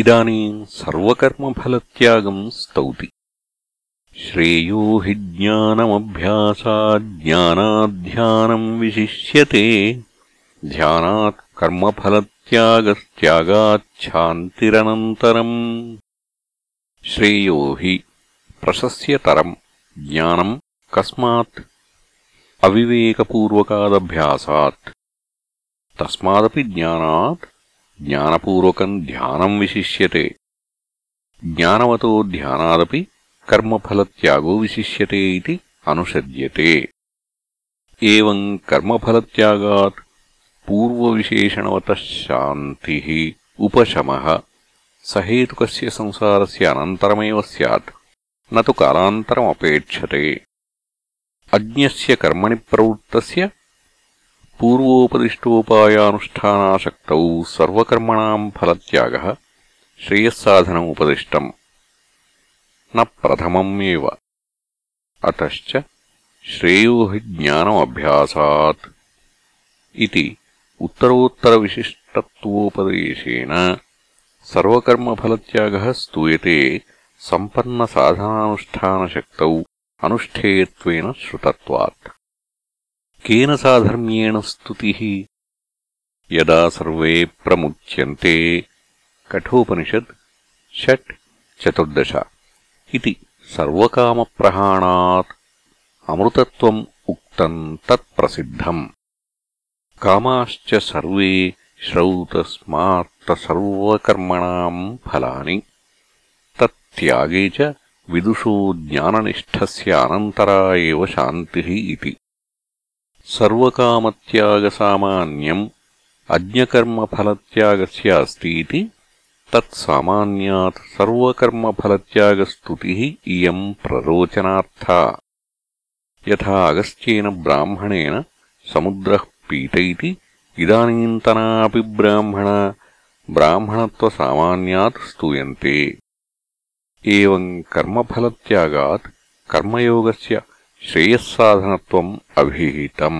इदानीम् सर्वकर्मफलत्यागम् स्तौति। श्रेयो हि ज्ञानमभ्यासाज्ञानाध्यानम् विशिष्यते ध्यानात् कर्मफलत्यागस्त्यागाच्छान्तिरनन्तरम् श्रेयो हि प्रशस्यतरम् ज्ञानम् कस्मात् अविवेकपूर्वकादभ्यासात् तस्मादपि ज्ञानात् ज्ञानपूर्वकम् ध्यानम् विशिष्यते ज्ञानवतो ध्यानादपि कर्मफलत्यागो विशिष्यते इति अनुसज्यते एवम् कर्मफलत्यागात् पूर्वविशेषणवतः शान्तिः उपशमः सहेतुकस्य संसारस्य अनन्तरमेव स्यात् न तु कालान्तरमपेक्षते अज्ञस्य कर्मणि प्रवृत्तस्य पूर्वोपदिष्टोपायानुष्ठानाशक्तौ सर्वकर्मणाम् फलत्यागः श्रेयःसाधनमुपदिष्टम् न प्रथमम् एव अतश्च श्रेयो हि ज्ञानमभ्यासात् इति उत्तरोत्तरविशिष्टत्वोपदेशेन सर्वकर्मफलत्यागः स्तूयते सम्पन्नसाधनानुष्ठानशक्तौ अनुष्ठेयत्वेन श्रुतत्वात् కేన సాధర్మ్యేణ స్తుతి. యదా సర్వే ప్రముచ్యంతే. కఠోపనిషత్ షట్ చతుర్దశ. ఇది సర్వకామప్రహాణాత్. అమృతత్వం ఉక్తం తత్ప్రసిద్ధం. కామాశ్చ సర్వే శ్రౌతస్మాత్తసర్వకర్మణాం ఫలాని. తత్త్యాగే చ విదుషో జ్ఞాననిష్టస్య అనంతరా ఏవ శాంతిః ఇతి సర్వకామత్యాగసామాన్యం అజ్ఞకర్మఫలత్యాగస్యాస్తీతి తత్సామాన్యాత్ సర్వకర్మఫలత్యాగస్తుతి ఇయం ప్రరోచనార్థా. యథా అగస్త్యేన బ్రాహ్మణేన సముద్ర పీత ఇతి ఇదానీంతనాపి బ్రాహ్మణ బ్రాహ్మణత్వసామాన్యాత్ స్తూయంతే. ఏం కర్మఫలత్యాగాత్ కర్మయోగస్య శ్రేయస్సాధనత్వం అభిహితం.